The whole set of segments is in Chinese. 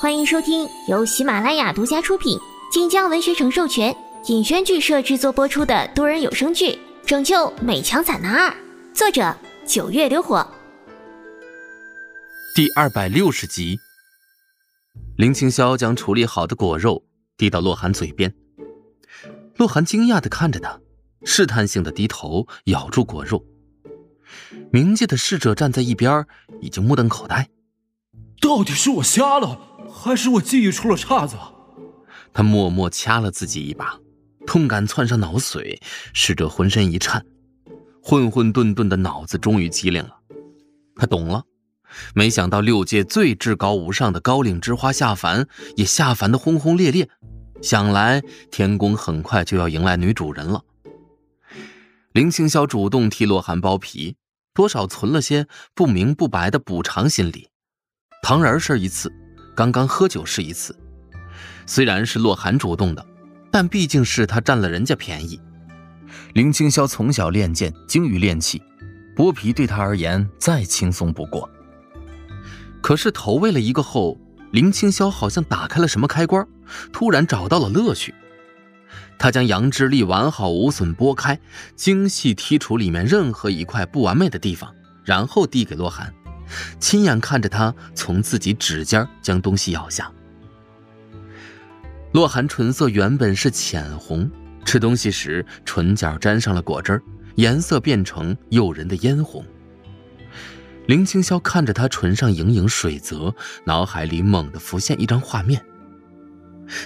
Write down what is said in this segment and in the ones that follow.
欢迎收听由喜马拉雅独家出品、晋江文学城授权、尹轩剧社制作播出的多人有声剧《拯救美强惨男二》，作者九月流火。第二百六十集，林青霄将处理好的果肉递到洛寒嘴边，洛寒惊讶的看着他，试探性的低头咬住果肉。冥界的侍者站在一边，已经目瞪口呆。到底是我瞎了？还是我记忆出了岔子。他默默掐了自己一把，痛感窜上脑髓，使得浑身一颤，混混沌沌的脑子终于机灵了。他懂了，没想到六界最至高无上的高岭之花下凡，也下凡的轰轰烈烈。想来天宫很快就要迎来女主人了。林青霄主动替洛寒剥皮，多少存了些不明不白的补偿心理。唐人是一次。刚刚喝酒是一次，虽然是洛寒主动的，但毕竟是他占了人家便宜。林青霄从小练剑，精于练气，剥皮对他而言再轻松不过。可是投喂了一个后，林青霄好像打开了什么开关，突然找到了乐趣。他将羊脂粒完好无损剥开，精细剔除里面任何一块不完美的地方，然后递给洛寒。亲眼看着他从自己指尖将东西咬下，洛寒唇色原本是浅红，吃东西时唇角沾上了果汁颜色变成诱人的嫣红。林青霄看着他唇上盈盈水泽，脑海里猛地浮现一张画面。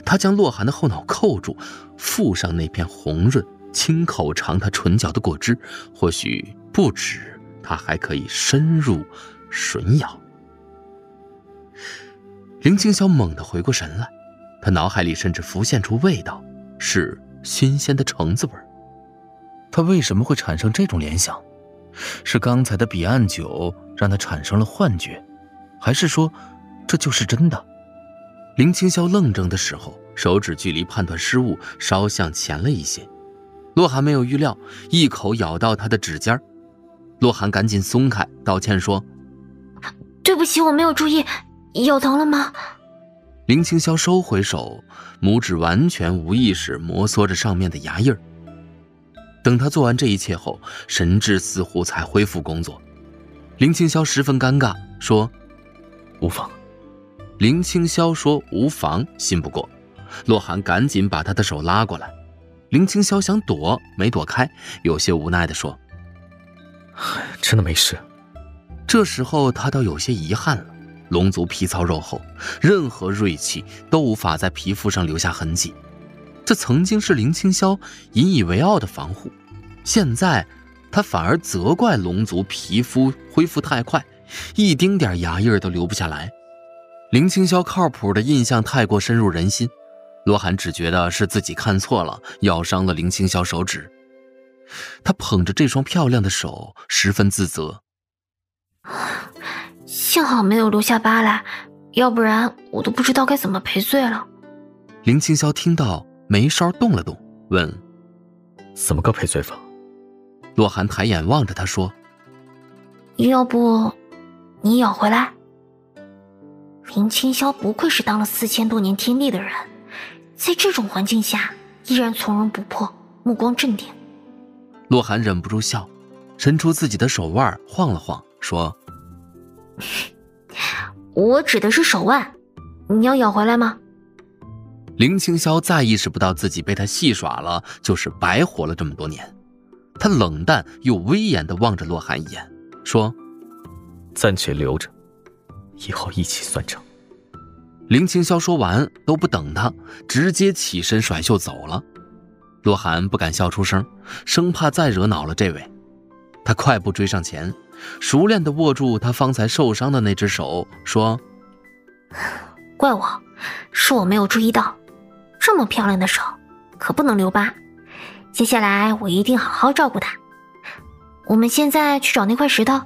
他将洛寒的后脑扣住，附上那片红润、亲口尝他唇角的果汁，或许不止，他还可以深入。吮咬，林青霄猛地回过神来，他脑海里甚至浮现出味道，是新鲜的橙子味他为什么会产生这种联想？是刚才的彼岸酒让他产生了幻觉，还是说这就是真的？林青霄愣怔的时候，手指距离判断失误稍向前了一些。洛寒没有预料，一口咬到他的指尖洛寒赶紧松开，道歉说。对不起，我没有注意，咬疼了吗？林青霄收回手，拇指完全无意识摩挲着上面的牙印儿。等他做完这一切后，神智似乎才恢复工作。林青霄十分尴尬，说：“无妨。”林青霄说：“无妨。”信不过，洛寒赶紧把他的手拉过来。林青霄想躲，没躲开，有些无奈地说：“真的没事。”这时候他倒有些遗憾了，龙族皮糙肉厚，任何锐气都无法在皮肤上留下痕迹。这曾经是林青霄引以为傲的防护，现在他反而责怪龙族皮肤恢复太快，一丁点牙印都留不下来。林青霄靠谱的印象太过深入人心，罗涵只觉得是自己看错了，咬伤了林青霄手指。他捧着这双漂亮的手，十分自责。幸好没有留下疤来，要不然我都不知道该怎么赔罪了。林青霄听到，眉梢动了动，问：“怎么个赔罪法？”洛寒抬眼望着他说：“要不，你咬回来。”林青霄不愧是当了四千多年天帝的人，在这种环境下依然从容不迫，目光镇定。洛寒忍不住笑，伸出自己的手腕晃了晃，说。我指的是手腕，你要咬回来吗？林青霄再意识不到自己被他戏耍了，就是白活了这么多年。他冷淡又威严的望着洛寒一眼，说：“暂且留着，以后一起算账。”林青霄说完都不等他，直接起身甩袖走了。洛寒不敢笑出声，生怕再惹恼了这位。他快步追上前。熟练地握住他方才受伤的那只手，说：“怪我，是我没有注意到，这么漂亮的手，可不能留疤。接下来我一定好好照顾她。我们现在去找那块石头。”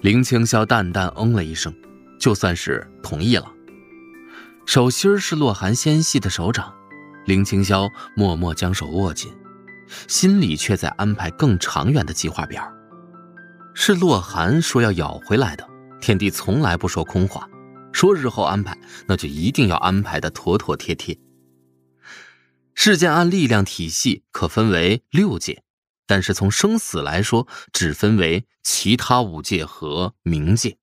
林青霄淡淡嗯了一声，就算是同意了。手心是洛寒纤细的手掌，林青霄默默将手握紧，心里却在安排更长远的计划表。是洛寒说要咬回来的，天帝从来不说空话，说日后安排，那就一定要安排的妥妥帖帖。事件按力量体系可分为六界，但是从生死来说，只分为其他五界和冥界。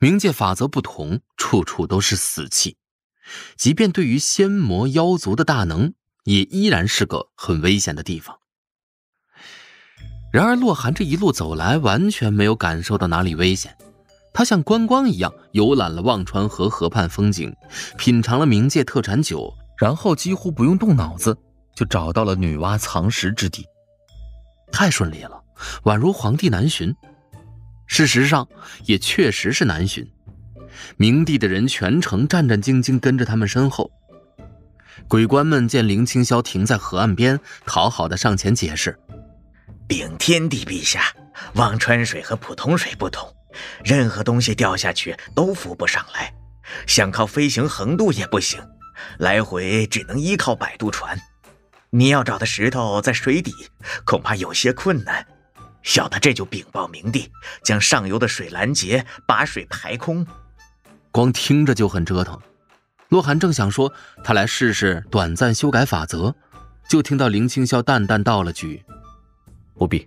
冥界法则不同，处处都是死气，即便对于仙魔妖族的大能，也依然是个很危险的地方。然而，洛寒这一路走来，完全没有感受到哪里危险。他像观光一样游览了忘川河河畔风景，品尝了冥界特产酒，然后几乎不用动脑子就找到了女娲藏石之地。太顺利了，宛如皇帝南巡。事实上，也确实是南巡。明帝的人全程战战兢兢跟着他们身后。鬼官们见林清霄停在河岸边，讨好的上前解释：“禀天帝陛下，忘川水和普通水不同。”任何东西掉下去都浮不上来，想靠飞行横渡也不行，来回只能依靠摆渡船。你要找的石头在水底，恐怕有些困难。小的这就禀报明帝，将上游的水拦截，把水排空。光听着就很折腾。洛寒正想说他来试试短暂修改法则，就听到林清霄淡淡道了句：“不必。”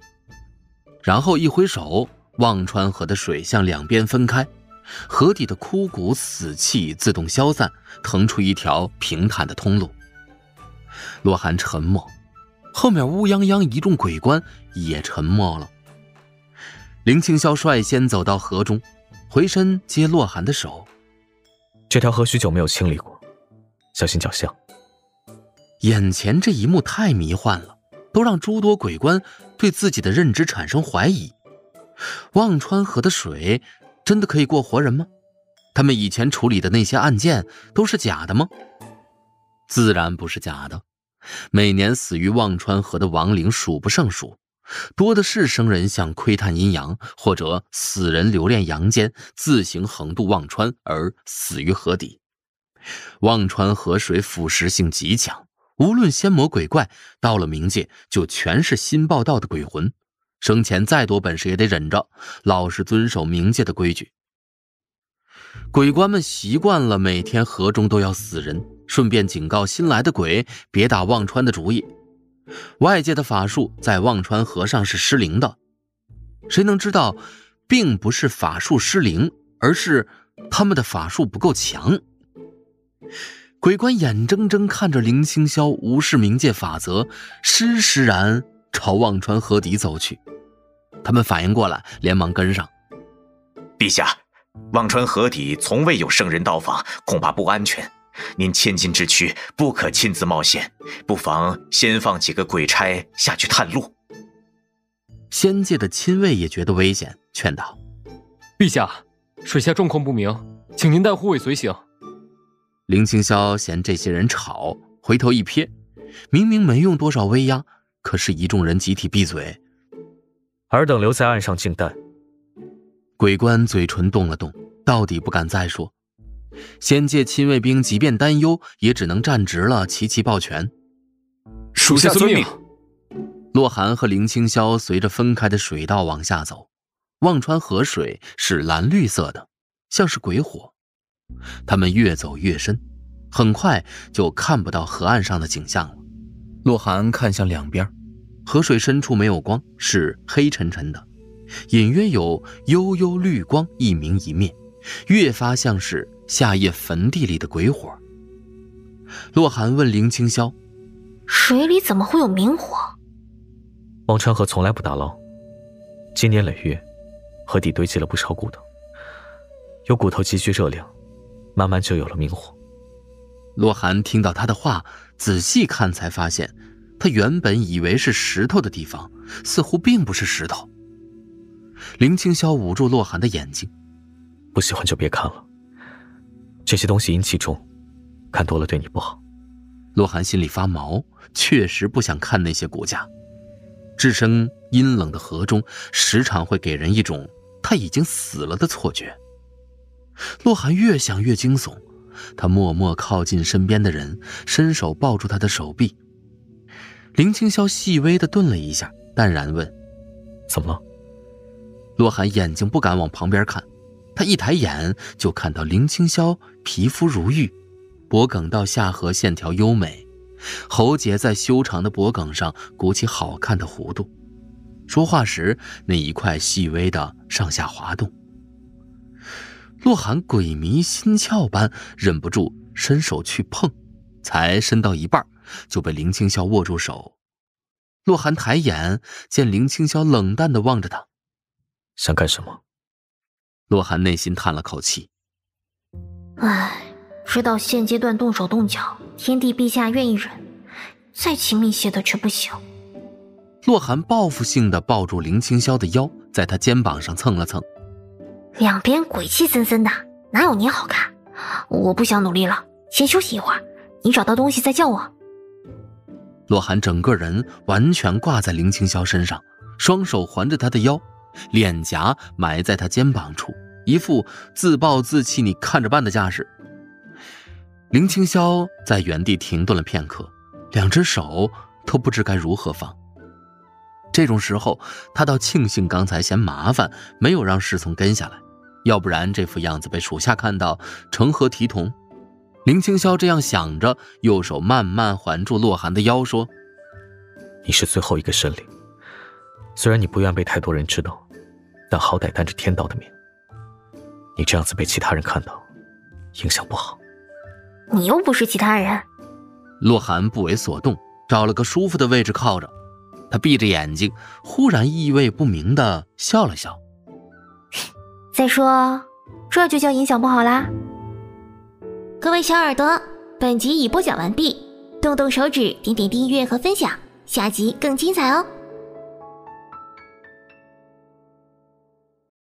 然后一挥手。忘川河的水向两边分开，河底的枯骨死气自动消散，腾出一条平坦的通路。洛寒沉默，后面乌泱泱一众鬼官也沉默了。林清霄率先走到河中，回身接洛寒的手。这条河许久没有清理过，小心脚下。眼前这一幕太迷幻了，都让诸多鬼官对自己的认知产生怀疑。忘川河的水真的可以过活人吗？他们以前处理的那些案件都是假的吗？自然不是假的。每年死于忘川河的亡灵数不胜数，多的是生人想窥探阴阳，或者死人留恋阳间，自行横渡忘川而死于河底。忘川河水腐蚀性极强，无论仙魔鬼怪，到了冥界就全是新报道的鬼魂。生前再多本事也得忍着，老实遵守冥界的规矩。鬼官们习惯了每天河中都要死人，顺便警告新来的鬼别打忘川的主意。外界的法术在忘川河上是失灵的，谁能知道，并不是法术失灵，而是他们的法术不够强。鬼官眼睁睁看着林清霄无视冥界法则，施施然。朝忘川河底走去，他们反应过来，连忙跟上。陛下，忘川河底从未有圣人到访，恐怕不安全。您千金之躯不可亲自冒险，不妨先放几个鬼差下去探路。仙界的亲卫也觉得危险，劝道：“陛下，水下状况不明，请您带护卫随行。”林清霄嫌这些人吵，回头一瞥，明明没用多少威压。可是，一众人集体闭嘴。尔等留在岸上静待。鬼官嘴唇动了动，到底不敢再说。仙界亲卫兵即便担忧，也只能站直了，齐齐抱拳。属下遵命。洛寒和林清霄随着分开的水道往下走。忘川河水是蓝绿色的，像是鬼火。他们越走越深，很快就看不到河岸上的景象了。洛寒看向两边。河水深处没有光，是黑沉沉的，隐约有幽幽绿光一明一灭，越发像是夏夜坟地里的鬼火。洛寒问林清霄：“水里怎么会有明火？”王川河从来不打捞，今年累月，河底堆积了不少骨头，有骨头积聚热量，慢慢就有了明火。洛寒听到他的话，仔细看才发现。他原本以为是石头的地方，似乎并不是石头。林清霄捂住洛寒的眼睛，不喜欢就别看了。这些东西阴气重，看多了对你不好。洛寒心里发毛，确实不想看那些骨架。置身阴冷的河中，时常会给人一种他已经死了的错觉。洛寒越想越惊悚，他默默靠近身边的人，伸手抱住他的手臂。林清霄细微的顿了一下，淡然问：“怎么了？”洛寒眼睛不敢往旁边看，他一抬眼就看到林青霄皮肤如玉，脖梗到下颌线条优美，喉结在修长的脖梗上鼓起好看的弧度，说话时那一块细微的上下滑动。洛寒鬼迷心窍般忍不住伸手去碰，才伸到一半，就被林青霄握住手。洛寒抬眼见林青霄冷淡的望着他，想干什么？洛寒内心叹了口气，唉，知道现阶段动手动脚，天帝陛下愿意忍，再亲密些的却不行。洛寒报复性的抱住林青霄的腰，在他肩膀上蹭了蹭。两边鬼气森森的，哪有你好看？我不想努力了，先休息一会儿。你找到东西再叫我。洛寒整个人完全挂在林青霄身上，双手环着他的腰，脸颊埋在他肩膀处，一副自暴自弃、你看着办的架势。林青霄在原地停顿了片刻，两只手都不知该如何放。这种时候，他倒庆幸刚才嫌麻烦，没有让侍从跟下来。要不然这副样子被属下看到，成何体统？林青霄这样想着，右手慢慢环住洛寒的腰，说：“你是最后一个神灵，虽然你不愿被太多人知道，但好歹担着天道的面。你这样子被其他人看到，影响不好。你又不是其他人。”洛寒不为所动，找了个舒服的位置靠着。他闭着眼睛，忽然意味不明的笑了笑。再说，这就叫影响不好啦。各位小耳朵，本集已播讲完毕，动动手指，点点订阅和分享，下集更精彩哦。